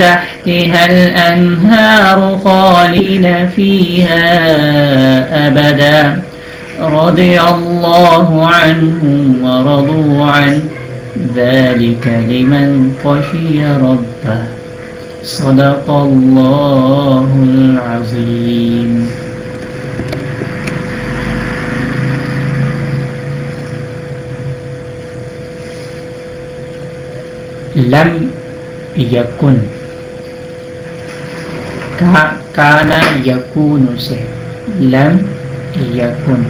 تحتها الأنهار خالين فيها أبدا. رضي الله عنهم ورضوا عنه ذلك لمن خشي ربه. صدق الله العظيم. لم یکن کانا یکون سے لم یکن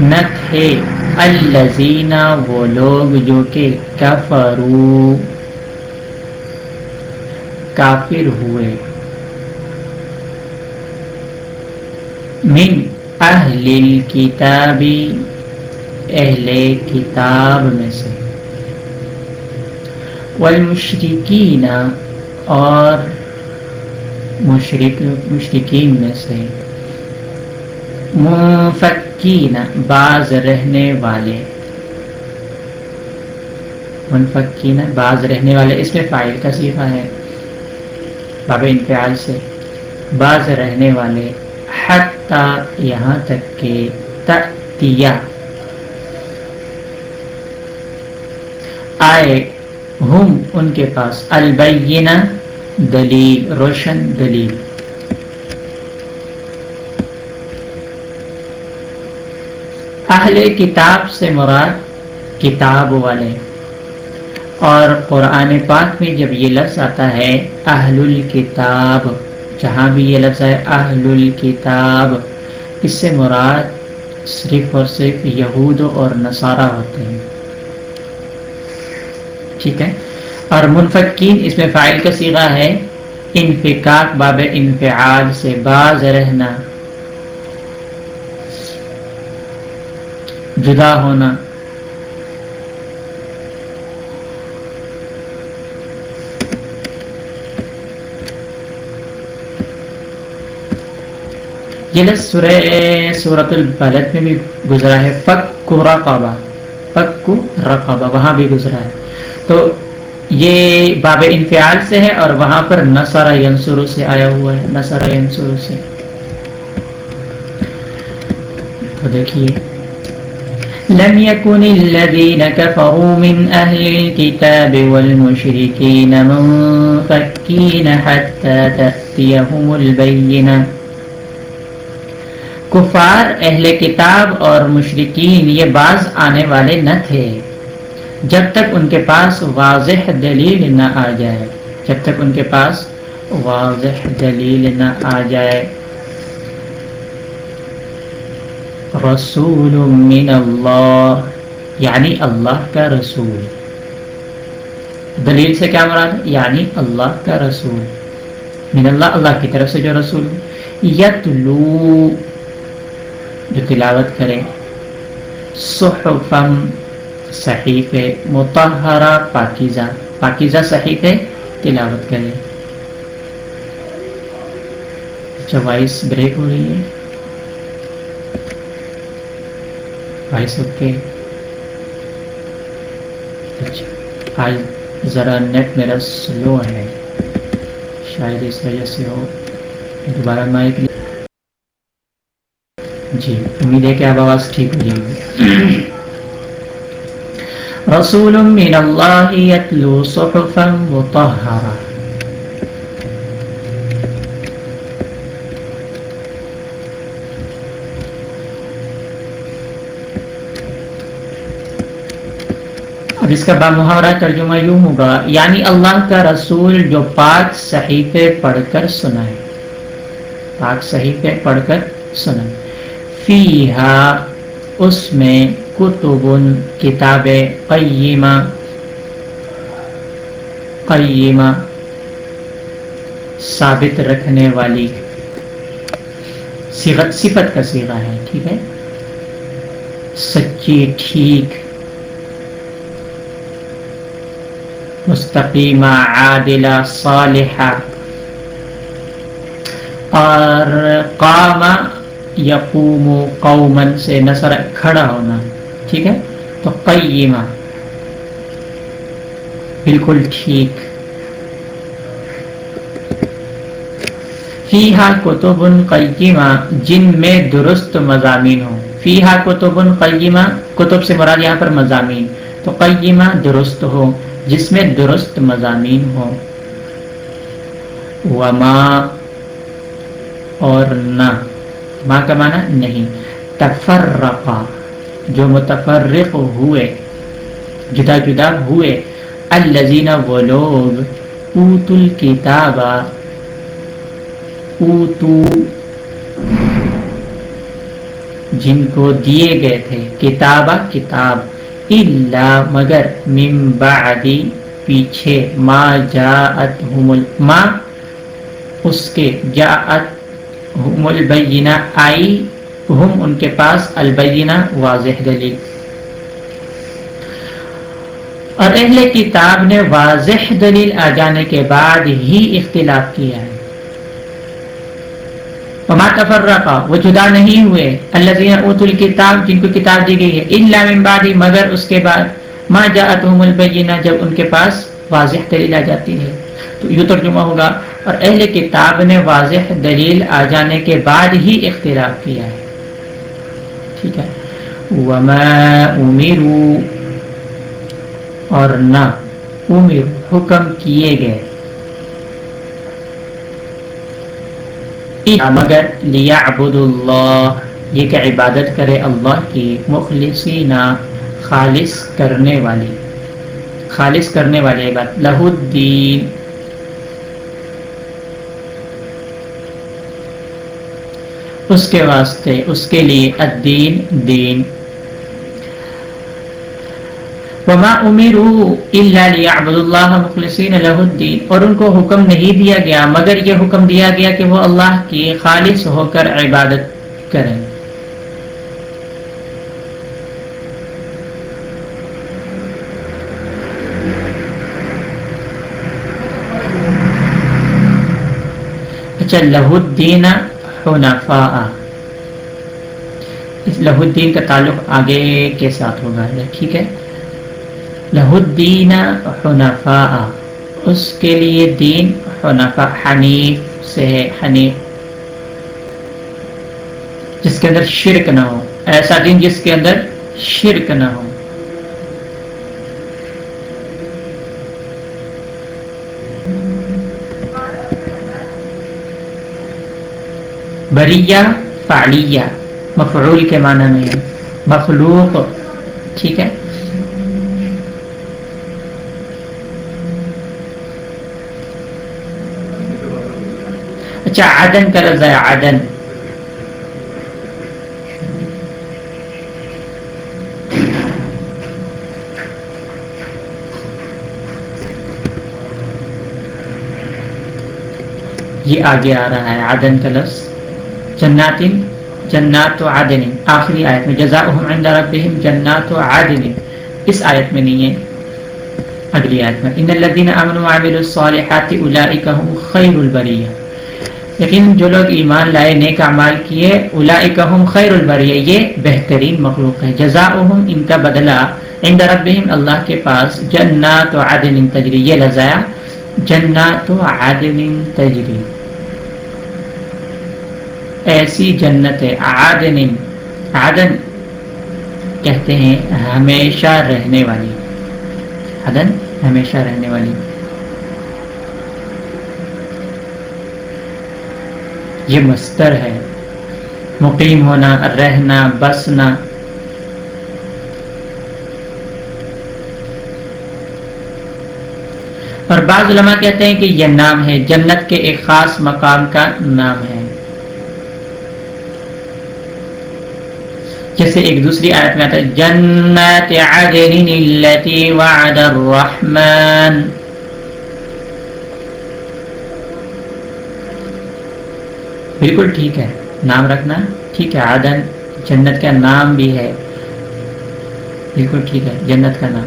نہ تھے الزینہ وہ لوگ جو کہ کفرو کافر ہوئے من اہل کتابی اہل کتاب میں سے والمشرکین اور مشرق مشرقین میں سے۔ منفقین، بعض رہنے والے۔ منفقین، بعض رہنے والے، اس میں فائل کا صیفہ ہے۔ باب انفعال سے۔ بعض رہنے والے، حتی یہاں تک کہ تأتیہ۔ آئے، ہم ان کے پاس۔ البینہ۔ دلیل، روشن دلیل۔ اہل کتاب سے مراد کتاب والے۔ اور قرآن پاک میں جب یہ لفظ آتا ہے اہل الکتاب جہاں بھی یہ لفظ ہے اہل الکتاب اس سے مراد صرف اور صرف یہود اور نصارہ ہوتے ہیں۔ ٹھیک ہے؟ اور منفقین اس میں فائل کا سیغہ ہے انفقاق باب انفعال سے باز رہنا، جدا ہونا۔ یہ لفظ سورہ سورت البلد میں بھی گزرا ہے فک کو رقبہ فک کو رقبہ وہاں بھی گزرا ہے۔ تو یہ باب انفعال سے ہے اور وہاں پر نصر ینصر سے آیا ہوا ہے، نصر ینصر سے۔ تو دیکھیے۔ لم يكن الذين كفروا من أهل الكتاب والمشركين منفكين حتى تأتيهم البينة کفار اہل کتاب اور مشرقین یہ بعض آنے والے نہ تھے۔ جب تک ان کے پاس واضح دلیل نہ آ جائے، جب تک ان کے پاس واضح دلیل نہ آ جائے۔ رسول من اللہ یعنی اللہ کا رسول۔ دلیل سے کیا مراد؟ یعنی اللہ کا رسول۔ من اللہ اللہ کی طرف سے جو رسول۔ یتلو، جو تلاوت کرے صحفم صحیف متحرہ پاکیزہ پاکیزہ صحیف تلاوت کرے اچھا وائس بریک ہو رہی ہے۔ Voice okay. اچھا آج ذرا نیٹ میرا سلو ہے۔ شاید اس وجہ سے ہو۔ دوبارہ مائک جی امید ہے کہ اب آواز ٹھیک ہو جائے گی۔ رسول من اللہ یتلو صحفا مطہرہ۔ اب اس کا بامحاورہ ترجمہ یوں ہوگا یعنی اللہ کا رسول جو پاک صحیفے پڑھ کر سنائے۔ پاک صحیفے پڑھ کر سنائے۔ فیہا اس میں کتب کتاب قیمہ قیمہ ثابت رکھنے والی صفت صفت کا سیغہ ہے، ٹھیک ہے؟ سچی، ٹھیک، مستقیمہ، عادلہ، صالحہ، اور قامہ یقوم قومن سے نصر کھڑا ہونا، ٹھیک ہے؟ تو قیمہ، بالکل ٹھیک۔ فیحا کتب قیمہ، جن میں درست مضامین ہوں۔ فیحا کتب قیمہ، کتب سے مراد یہاں پر مضامین۔ تو قیمہ درست ہو، جس میں درست مضامین ہو وما اور نہ۔ ماں کا معنی نہیں تفرقا جو متفرق ہوئے، جدا جدا ہوئے۔ الزین وہ لوگ اوت الکتاب اوتو جن کو دیے گئے تھے، کتاب کتاب اللہ مگر من بعدی پیچھے ما جاءت ما اس کے جاءت ہم البینہ، آئی ہم ان کے پاس البینہ، واضح دلیل۔ اور اہل کتاب نے واضح دلیل آ جانے کے بعد ہی اختلاف کیا ہے۔ وما تفرقا، وہ جدا نہیں ہوئے۔ اللہ اوت الکتاب، جن کو کتاب دی گئی ہے اللہ من بعد مگر اس کے بعد ما جاءتهم البینہ، جب ان کے پاس واضح دلیل آ جاتی ہے۔ تو یوں ترجمہ ہوگا اور اہل کتاب نے واضح دلیل آ جانے کے بعد ہی اختلاف کیا۔ ہے ٹھیک ہے۔ وما امروا اور نہ امر حکم کیے گئے۔ مگر لیا ابود اللہ یہ کہ عبادت کرے اللہ کی مخلصین خالص کرنے والی خالص کرنے والے عبادت لہ الدین اس کے واسطے اس کے لیے الدین دین۔ وما امروا الا ليعبدوا الله مخلصين له الدين۔ اور ان کو حکم نہیں دیا گیا، مگر یہ حکم دیا گیا کہ وہ اللہ کی خالص ہو کر عبادت کریں۔ اچھا لہ الدین حنفاء اس لہ الدین کا تعلق آگے کے ساتھ ہوگا، ٹھیک ہے؟ لہ الدین حنفاء۔ اس کے لیے دین حنفاء، حنیف سے ہے حنیف۔ جس کے اندر شرک نہ ہو۔ ایسا دین جس کے اندر شرک نہ ہو۔ بریہ فعلیہ، مفعول کے معنی میں ہے۔ مخلوق، ٹھیک ہے؟ اچھا عدن کا لفظ ہے، عدن۔ یہ آگے آ رہا ہے، عدن کا لفظ۔ جنات جنات و عادن آخری آیت میں جزاؤہم عند ربهم جنات و عادن اس آیت میں نہیں ہے۔ اگلی آیت میں، ان الذين امنوا وعملوا الصالحات اولئک هم خیر البریہ۔ لیکن جو لوگ ایمان لائے، نیک اعمال کیے اولئک هم خیر البریہ۔ یہ بہترین مخلوق ہے۔ جزاؤہم ان کا بدلہ عند ربهم اللہ کے پاس جنات و عادن تجری۔ یہ لزایا جنات و عادن تجری۔ ایسی جنت ہے آدن آدن کہتے ہیں ہمیشہ رہنے والی۔ آدن ہمیشہ رہنے والی۔ یہ مستر ہے۔ مقیم ہونا، رہنا، بسنا۔ اور بعض علماء کہتے ہیں کہ یہ نام ہے، جنت کے ایک خاص مقام کا نام ہے۔ جیسے ایک دوسری آیت میں آتا ہے، جنات عدن التي وعد الرحمن۔ بالکل ٹھیک ہے، نام رکھنا۔ ٹھیک ہے، عدن جنت کا نام بھی ہے۔ بالکل ٹھیک ہے، جنت کا نام۔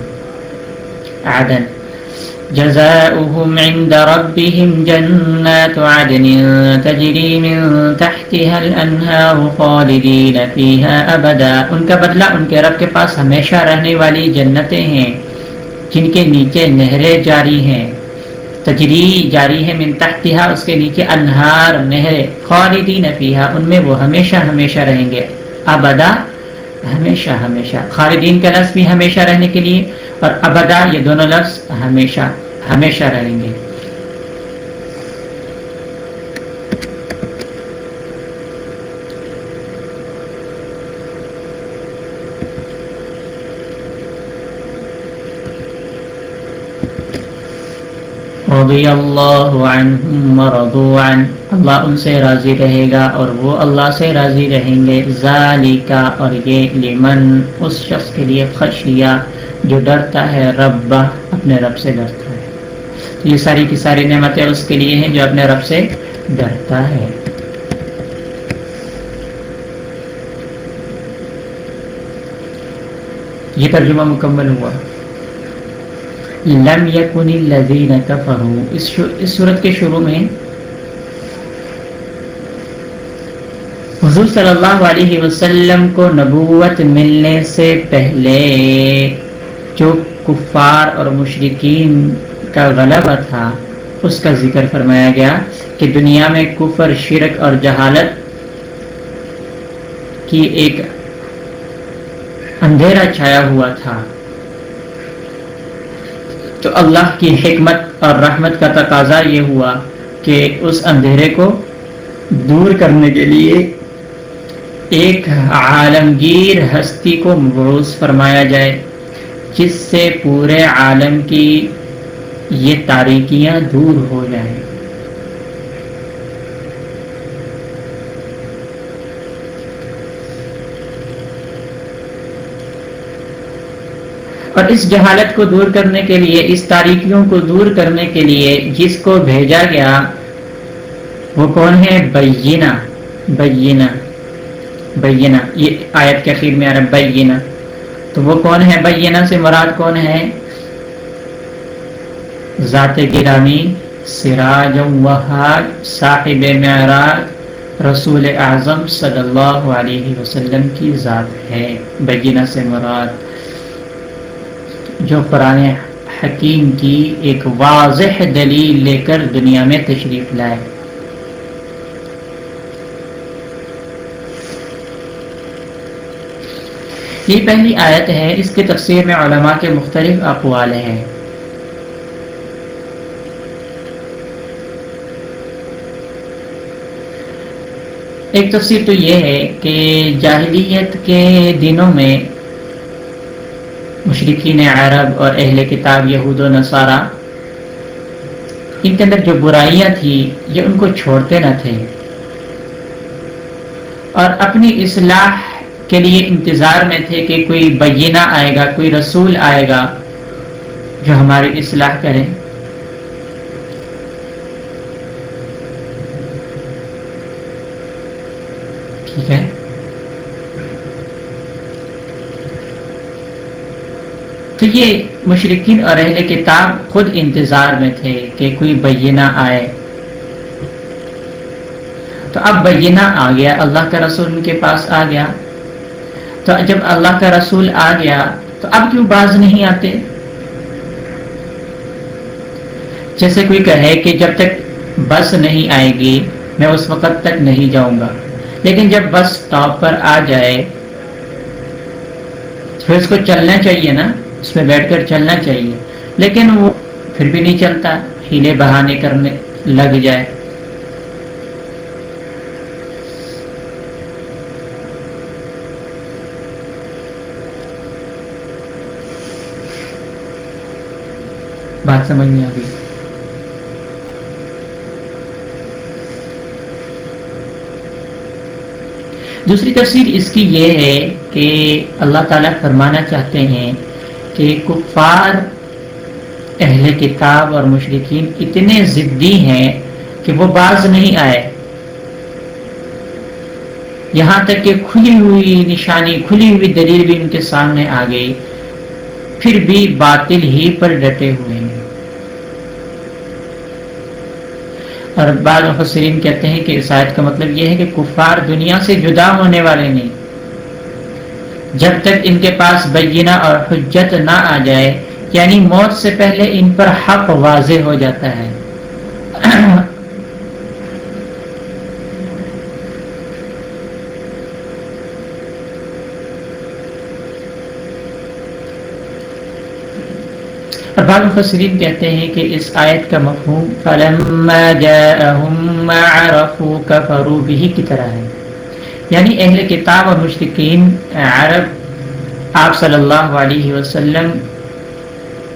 عدن۔ جزاؤهم عند ربهم جنات عدن تجري من تحتها الأنهار خالدين فيها أبدا. ان کا بدلہ ان کے رب کے پاس ہمیشہ رہنے والی جنتیں ہیں، جن کے نیچے نہریں جاری ہیں۔ تجری جاری ہے من تحتہا اس کے نیچے انہار نہر خالدین فیہا، ان میں وہ ہمیشہ ہمیشہ رہیں گے۔ ابدا، ہمیشہ ہمیشہ۔ خالدین کا لفظ بھی ہمیشہ رہنے کے لیے اور ابدا یہ دونوں لفظ ہمیشہ ہمیشہ رہیں گے۔ رضی اللہ عنہم ورضو عن اللہ ان سے راضی رہے گا اور وہ اللہ سے راضی رہیں گے. ذالکا اور یہ لمن اس شخص کے لیے خشیہ جو ڈرتا ہے رب اپنے رب سے ڈرتا ہے۔ یہ ساری کی ساری نعمتیں اس کے لیے ہیں جو اپنے رب سے ڈرتا ہے۔ یہ ترجمہ مکمل ہوا۔ لم یکن الذین کفروا اس اس صورت کے شروع میں حضور صلی اللہ علیہ وسلم کو نبوت ملنے سے پہلے جو کفار اور مشرقین کا غلبہ تھا، اس کا ذکر فرمایا گیا کہ دنیا میں کفر، شرک اور جہالت کی ایک اندھیرا چھایا ہوا تھا۔ تو اللہ کی حکمت اور رحمت کا تقاضا یہ ہوا کہ اس اندھیرے کو دور کرنے کے لیے ایک عالمگیر ہستی کو مبوس فرمایا جائے، جس سے پورے عالم کی یہ تاریکیاں دور ہو جائیں۔ اور اس جہالت کو دور کرنے کے لیے، اس تاریکیوں کو دور کرنے کے لیے جس کو بھیجا گیا، وہ کون ہے؟ بینہ بینہ بینہ یہ آیت کے اخیر میں آ رہا بینہ تو وہ کون ہے؟ بینہ سے مراد کون ہے؟ ذات گرامی، سراج وحاج صاحب معراج، رسول اعظم صلی اللہ علیہ وسلم کی ذات ہے۔ بینہ سے مراد۔ جو قرآن حکیم کی ایک واضح دلیل لے کر دنیا میں تشریف لائے۔ یہ پہلی آیت ہے، اس کے تفسیر میں علماء کے مختلف اقوال ہیں۔ ایک تفسیر تو یہ ہے کہ جاہلیت کے دنوں میں مشرقین عرب اور اہل کتاب یہود و نصارہ، ان کے اندر جو برائیاں تھیں، یہ ان کو چھوڑتے نہ تھے۔ اور اپنی اصلاح کے لیے انتظار میں تھے کہ کوئی بینہ آئے گا، کوئی رسول آئے گا جو ہماری اصلاح کرے۔ ٹھیک ہے؟ تو یہ مشرقین اور اہل کتاب خود انتظار میں تھے کہ کوئی بینہ آئے۔ تو اب بینہ آ گیا، اللہ کا رسول ان کے پاس آ گیا۔ تو جب اللہ کا رسول آ گیا، تو اب کیوں باز نہیں آتے؟ جیسے کوئی کہے کہ جب تک بس نہیں آئے گی، میں اس وقت تک نہیں جاؤں گا۔ لیکن جب بس اسٹاپ پر آ جائے، پھر اس کو چلنا چاہیے نا۔ اس میں بیٹھ کر چلنا چاہیے۔ لیکن وہ پھر بھی نہیں چلتا، ہیلے بہانے کرنے لگ جائے۔ بات سمجھ میں آ گئی دوسری تفسیر اس کی یہ ہے کہ اللہ تعالیٰ فرمانا چاہتے ہیں کہ کفار، اہل کتاب اور مشرقین اتنے ضدی ہیں کہ وہ باز نہیں آئے۔ یہاں تک کہ کھلی ہوئی نشانی، کھلی ہوئی دلیل بھی ان کے سامنے آ گئی۔ پھر بھی باطل ہی پر ڈٹے ہوئے ہیں۔ اور بعض مفسرین کہتے ہیں کہ اس آیت کا مطلب یہ ہے کہ کفار دنیا سے جدا ہونے والے نہیں۔ جب تک ان کے پاس بینہ اور حجت نہ آ جائے یعنی موت سے پہلے ان پر حق واضح ہو جاتا ہے۔ بعض مفسرین کہتے ہیں کہ اس آیت کا مفہوم فلما جاءهم ما عرفوا كفروا به کی طرح ہے۔ یعنی اہل کتاب اور مشرقین عرب، آپ صلی اللہ علیہ وسلم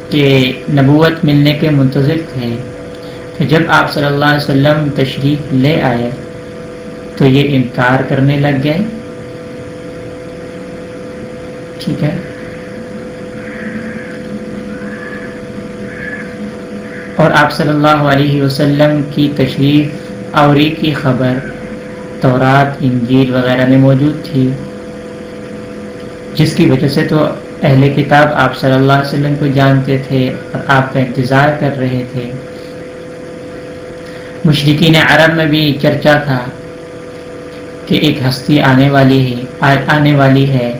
کے نبوت ملنے کے منتظر تھے کہ جب آپ صلی اللہ علیہ وسلم تشریف لے آئے تو یہ انکار کرنے لگ گئے۔ ٹھیک ہے۔ اور آپ صلی اللہ علیہ وسلم کی تشریف اوری کی خبر تورات، انجیل وغیرہ میں موجود تھی۔ جس کی وجہ سے تو اہل کتاب آپ صلی اللہ علیہ وسلم کو جانتے تھے اور آپ کا انتظار کر رہے تھے۔ مشرقین عرب میں بھی چرچا تھا کہ ایک ہستی آنے والی ہے آنے والی ہے۔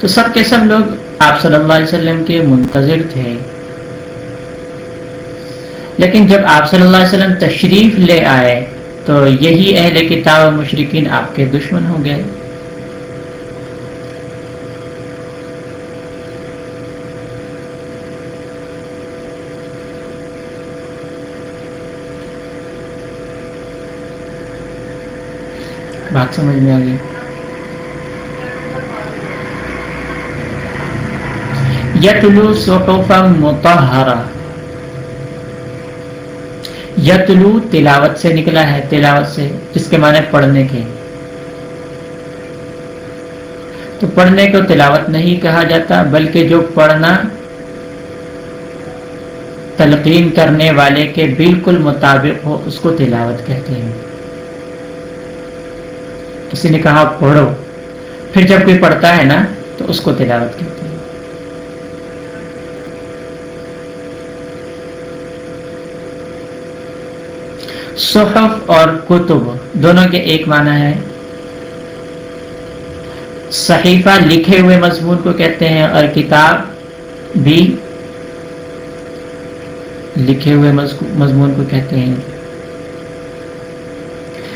تو سب کے سب لوگ آپ صلی اللہ علیہ وسلم کے منتظر تھے۔ لیکن جب آپ صلی اللہ علیہ وسلم تشریف لے آئے، تو یہی اہل کتاب و مشرقین آپ کے دشمن ہو گئے بات سمجھ میں آ گئی۔ یتلو صحفا متحرہ یتلو تلاوت سے نکلا ہے، تلاوت سے، جس کے معنی پڑھنے کے۔ تو پڑھنے کو تلاوت نہیں کہا جاتا، بلکہ جو پڑھنا تلقین کرنے والے کے بالکل مطابق ہو، اس کو تلاوت کہتے ہیں۔ کسی نے کہا، پڑھو۔ پھر جب کوئی پڑھتا ہے نا، تو اس کو تلاوت کہتے ہیں۔ صحف اور کتب، دونوں کے ایک معنی ہے۔ صحیفہ لکھے ہوئے مضمون کو کہتے ہیں اور کتاب بھی لکھے ہوئے مضمون کو کہتے ہیں۔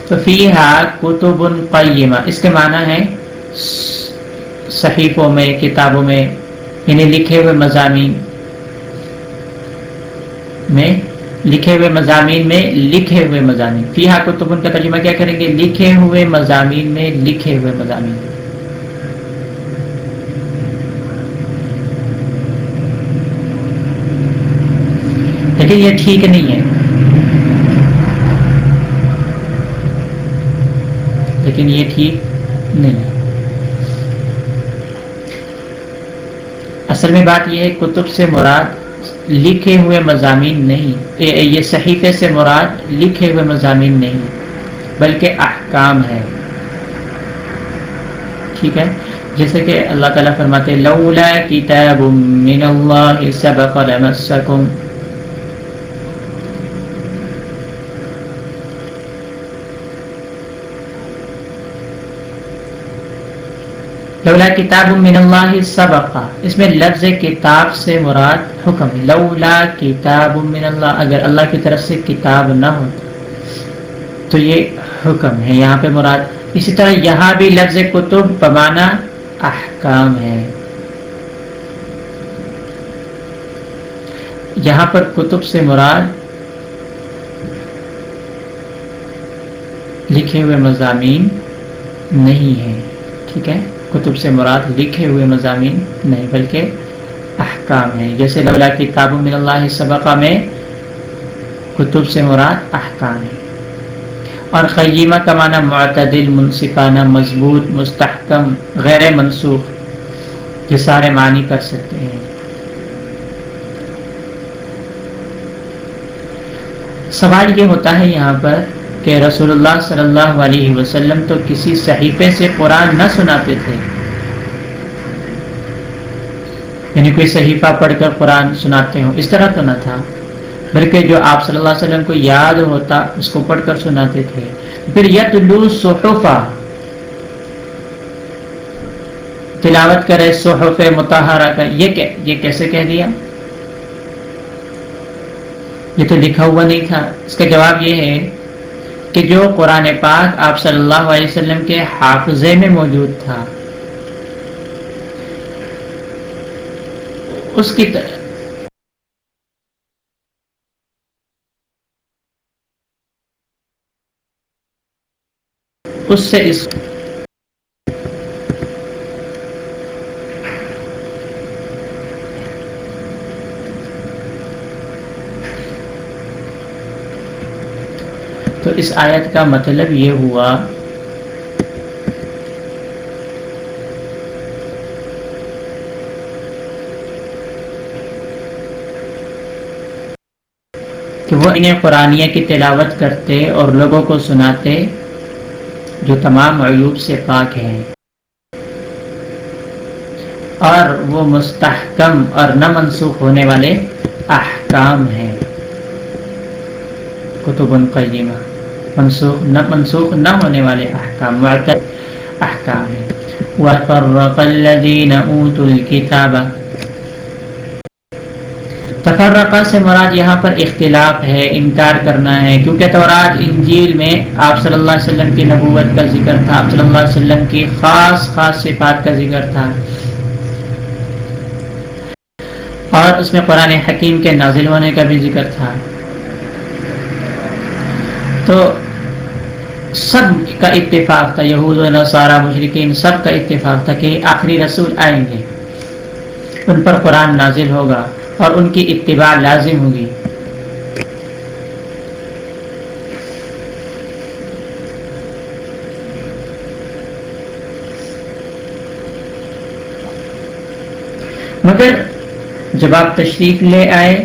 تو فیحا کتب قیمہ، اس کے معنی ہے صحیفوں میں، کتابوں میں یعنی لکھے ہوئے مضامین میں لکھے ہوئے مضامین میں لکھے ہوئے مضامین۔ فیحا کو تم ان کا ترجمہ کیا کریں گے؟ لکھے ہوئے مضامین میں لکھے ہوئے مضامین۔ لیکن یہ ٹھیک نہیں ہے۔ لیکن یہ ٹھیک نہیں ہے۔ اصل میں بات یہ ہے، کتب سے مراد لکھے ہوئے مضامین نہیں۔ یہ صحیفے سے مراد لکھے ہوئے مضامین نہیں، بلکہ احکام ہے ٹھیک ہے؟ جیسے کہ اللہ تعالیٰ فرماتے لولا کتاب من اللہ سبق لمسکم۔ لولا کتاب من اللہ سبقا اس میں لفظ کتاب سے مراد حکم، لولا کتاب من اللہ، اگر اللہ کی طرف سے کتاب نہ ہو، تو یہ حکم ہے۔ یہاں پہ مراد، اسی طرح یہاں بھی لفظ کتب بمانا احکام ہے۔ یہاں پر کتب سے مراد لکھے ہوئے مضامین نہیں ہے ٹھیک ہے؟ کتب سے مراد لکھے ہوئے مضامین نہیں، بلکہ احکام ہیں جیسے لولا کتاب من اللہ سبقہ میں کتب سے مراد احکام ہے اور خیمہ کا معنی معتدل منصفانہ مضبوط مستحکم غیر منسوخ یہ سارے معنی کر سکتے ہیں سوال یہ ہوتا ہے یہاں پر کہ رسول اللہ صلی اللہ علیہ وسلم تو کسی صحیفے سے قرآن نہ سناتے تھے یعنی کوئی صحیفہ پڑھ کر قرآن سناتے ہوں، اس طرح تو نہ تھا۔ بلکہ جو آپ صلی اللہ علیہ وسلم کو یاد ہوتا، اس کو پڑھ کر سناتے تھے۔ پھر یت لو صحفہ تلاوت کرے صحف متحرہ کا، یہ یہ کیسے کہہ دیا؟ یہ تو لکھا ہوا نہیں تھا۔ اس کا جواب یہ ہے کہ جو قرآن پاک آپ صلی اللہ علیہ وسلم کے حافظے میں موجود تھا اس کی اس سے اس تو اس آیت کا مطلب یہ ہوا کہ وہ انہیں قرآنیہ کی تلاوت کرتے اور لوگوں کو سناتے جو تمام عیوب سے پاک ہیں۔ اور وہ مستحکم اور نہ منسوخ ہونے والے احکام ہیں۔ کتب قیمہ۔ منسوخ نہ منسوخ نہ ہونے والے احکام احکام ہیں۔ وَفَرَّقَ الَّذِينَ أُوتُوا الْكِتَابَ تفرقہ سے مراد یہاں پر اختلاف ہے، انکار کرنا ہے۔ کیونکہ تورات، انجیل میں آپ صلی اللہ علیہ وسلم کی نبوت کا ذکر تھا۔ آپ صلی اللہ علیہ وسلم کی خاص خاص صفات کا ذکر تھا۔ اور اس میں قرآن حکیم کے نازل ہونے کا بھی ذکر تھا۔ تو سب کا اتفاق تھا، یہود و نصارہ مشرقین سب کا اتفاق تھا کہ آخری رسول آئیں گے۔ ان پر قرآن نازل ہوگا۔ اور ان کی اتباع لازم ہوگی۔ مگر جب آپ تشریف لے آئے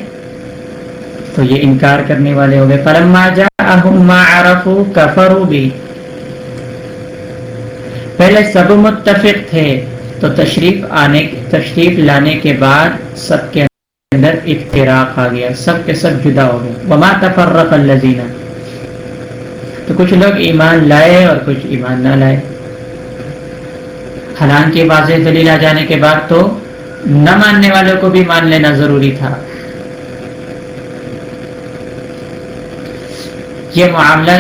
تو یہ انکار کرنے والے ہو گئے۔ پرما جا کفرو بھی پہلے سب متفق تھے تو تشریف آنے تشریف لانے کے بعد سب کے اندر افتراق آ گیا، سب کے سب جدا ہو گئے۔ وما تفرق الذین تو کچھ لوگ ایمان لائے اور کچھ ایمان نہ لائے۔ حالانکہ واضح دلیل آ جانے کے بعد تو نہ ماننے والوں کو بھی مان لینا ضروری تھا۔ یہ معاملہ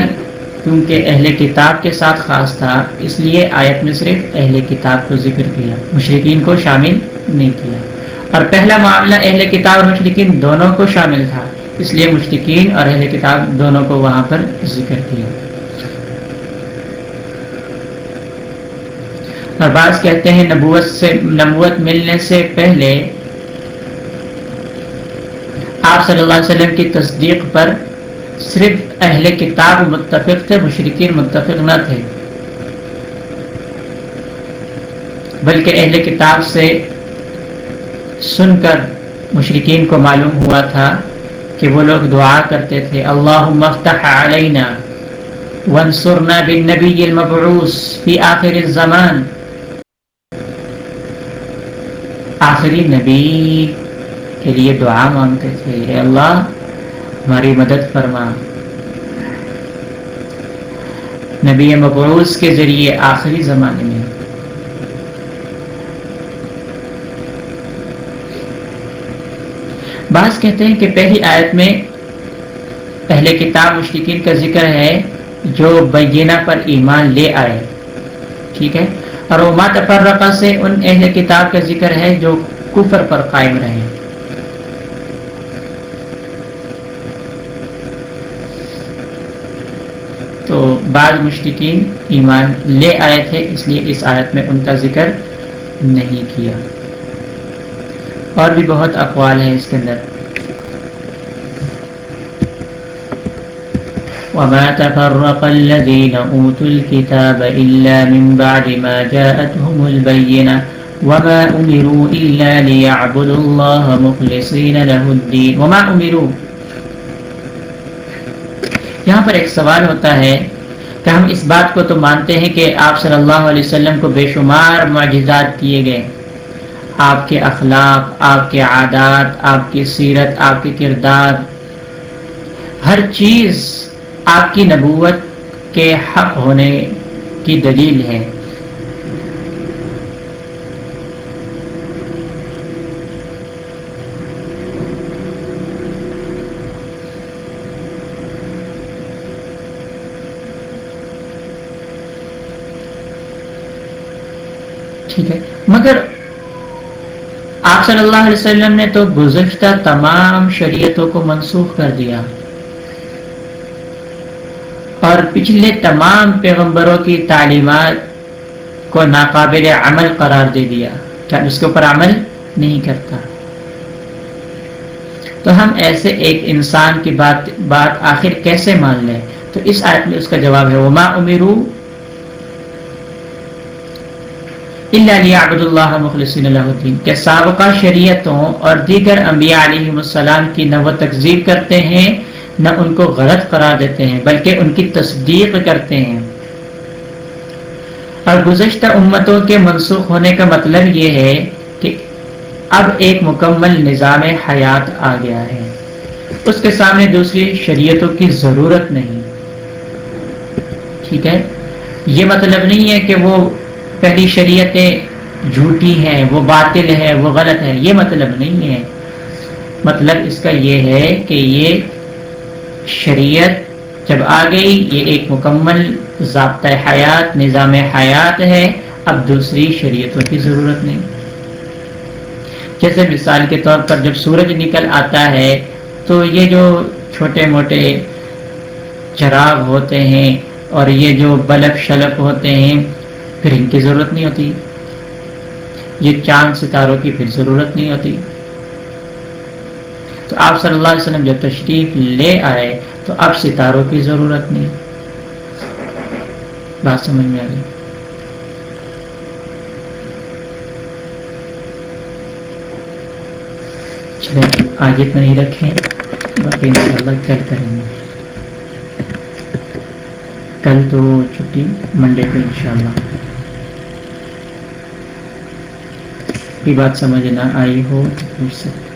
کیونکہ اہل کتاب کے ساتھ خاص تھا، اس لیے آیت میں صرف اہل کتاب کو ذکر کیا مشرقین کو شامل نہیں کیا۔ اور پہلا معاملہ اہل کتاب اور مشرقین دونوں کو شامل تھا۔ اس لیے مشرقین اور اہل کتاب دونوں کو وہاں پر ذکر کیا۔ اور بعض کہتے ہیں نبوت سے، نبوت ملنے سے پہلے آپ صلی اللہ علیہ وسلم کی تصدیق پر صرف اہل کتاب متفق تھے مشرقین متفق نہ تھے۔ بلکہ اہل کتاب سے سن کر مشرقین کو معلوم ہوا تھا کہ وہ لوگ دعا کرتے تھے اللہ مفتح علینا وانصرنا بالنبی المبعوث فی آخر الزمان. آخری نبی کے لیے دعا مانگتے تھے، اے اللہ، ہماری مدد فرما. نبی مبعوث کے ذریعے آخری زمانے میں بعض کہتے ہیں کہ پہلی آیت میں پہلے کتاب مشرقین کا ذکر ہے جو بینہ پر ایمان لے آئے۔ ٹھیک ہے؟ اور وہ ماتفرقہ سے ان اہل کتاب کا ذکر ہے جو کفر پر قائم رہے۔ تو بعض مشرقین ایمان لے آئے تھے، اس لیے اس آیت میں ان کا ذکر نہیں کیا۔ اور بھی بہت اقوال ہیں اس کے اندر۔ وما تفرق الذين أوتوا الكتاب إلا من بعد ما جاءتهم البينة وما أمروا إلا ليعبدوا الله مخلصين له الدين وما أمروا۔ یہاں پر ایک سوال ہوتا ہے کہ ہم اس بات کو تو مانتے ہیں کہ آپ صلی اللہ علیہ وسلم کو بے شمار معجزات کیے گئے۔ آپ کے اخلاق، آپ کے عادات، آپ کی سیرت، آپ کے کردار، ہر چیز آپ کی نبوت کے حق ہونے کی دلیل ہے ٹھیک ہے مگر آپ صلی اللہ علیہ وسلم نے تو گزشتہ تمام شریعتوں کو منسوخ کر دیا۔ اور پچھلے تمام پیغمبروں کی تعلیمات کو ناقابل عمل قرار دے دیا کیا اس کے اوپر عمل نہیں کرتا۔ تو ہم ایسے ایک انسان کی بات بات آخر کیسے مان لیں؟ تو اس آیت میں اس کا جواب ہے، وما امرو عبد اللہ مخلصین اللہ الدین، کہ سابقہ شریعتوں اور دیگر انبیاء علیہ السلام کی نہ وہ تقزیب کرتے ہیں، نہ ان کو غلط قرار دیتے ہیں، بلکہ ان کی تصدیق کرتے ہیں۔ اور گزشتہ امتوں کے منسوخ ہونے کا مطلب یہ ہے کہ اب ایک مکمل نظام حیات آ گیا ہے۔ اس کے سامنے دوسری شریعتوں کی ضرورت نہیں۔ ٹھیک ہے؟ یہ مطلب نہیں ہے کہ وہ پہلی شریعتیں جھوٹی ہیں، وہ باطل ہے وہ غلط ہے یہ مطلب نہیں ہے۔ مطلب اس کا یہ ہے کہ یہ شریعت جب آ گئی، یہ ایک مکمل ضابطۂ حیات، نظام حیات ہے۔ اب دوسری شریعتوں کی ضرورت نہیں۔ جیسے مثال کے طور پر جب سورج نکل آتا ہے، تو یہ جو چھوٹے موٹے چراغ ہوتے ہیں اور یہ جو بلب شلب ہوتے ہیں پھر ان کی ضرورت نہیں ہوتی۔ یہ چاند ستاروں کی پھر ضرورت نہیں ہوتی۔ تو آپ صلی اللہ علیہ وسلم جب تشریف لے آئے تو اب ستاروں کی ضرورت نہیں۔ بات سمجھ میں آ گئی۔ آگے تو نہیں رکھیں۔ باقی ان شاء اللہ کل کریں گے۔ کل تو چھٹی، منڈے کو ان شاء بات سمجھ نہ آئی ہو تو پوچھ سکتے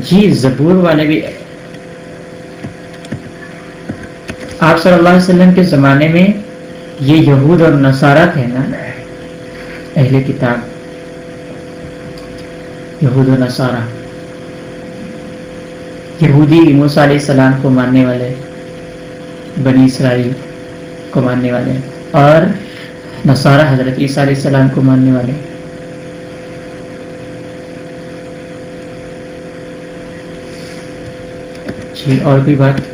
جی زبور والے بھی آپ صلی اللہ علیہ وسلم کے زمانے میں یہ یہود اور نصارہ تھے نا، اہل کتاب، یہود و نصارہ۔ یہودی موسیٰ علیہ السلام کو ماننے والے، بنی اسرائیل کو ماننے والے، اور نصارہ حضرت عیسیٰ علیہ السلام کو ماننے والے۔ جی اور بھی بات؟